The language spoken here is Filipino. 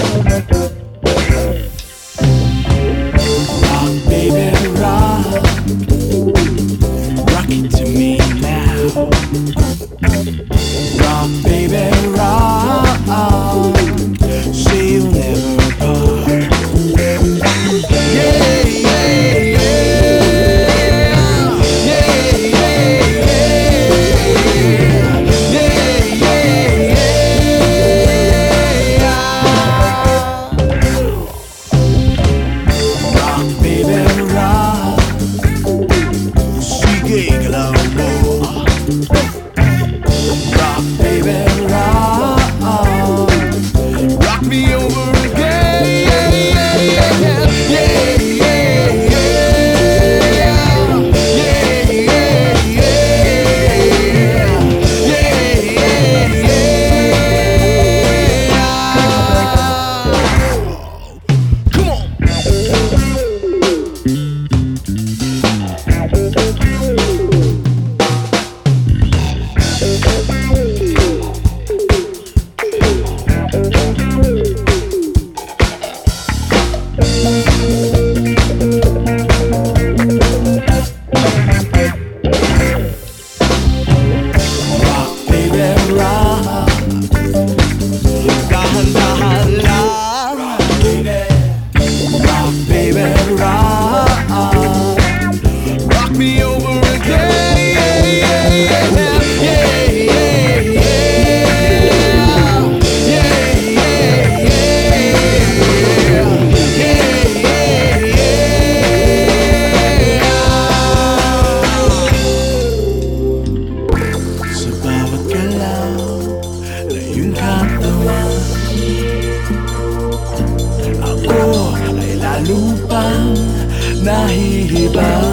Música lupang nahihibang